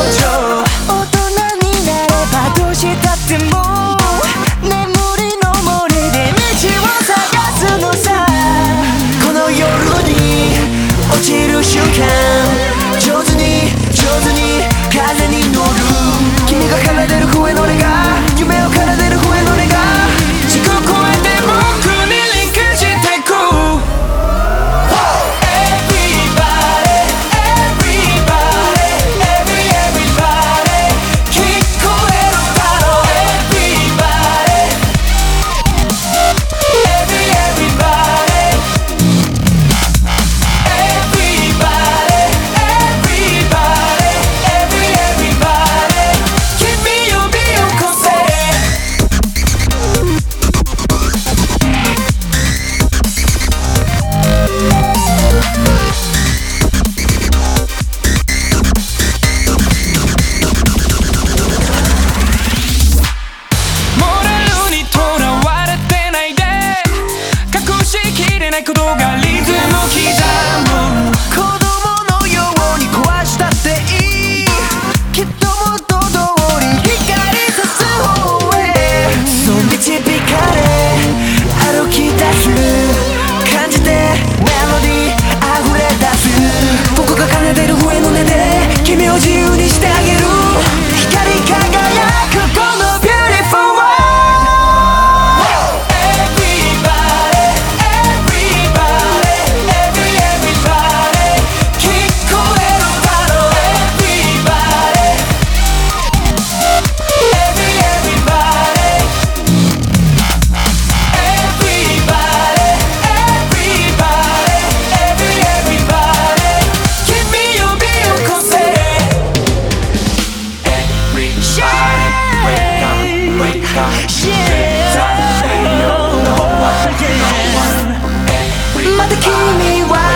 멈춰. ても刻む Yeah. Oh, yeah. また君は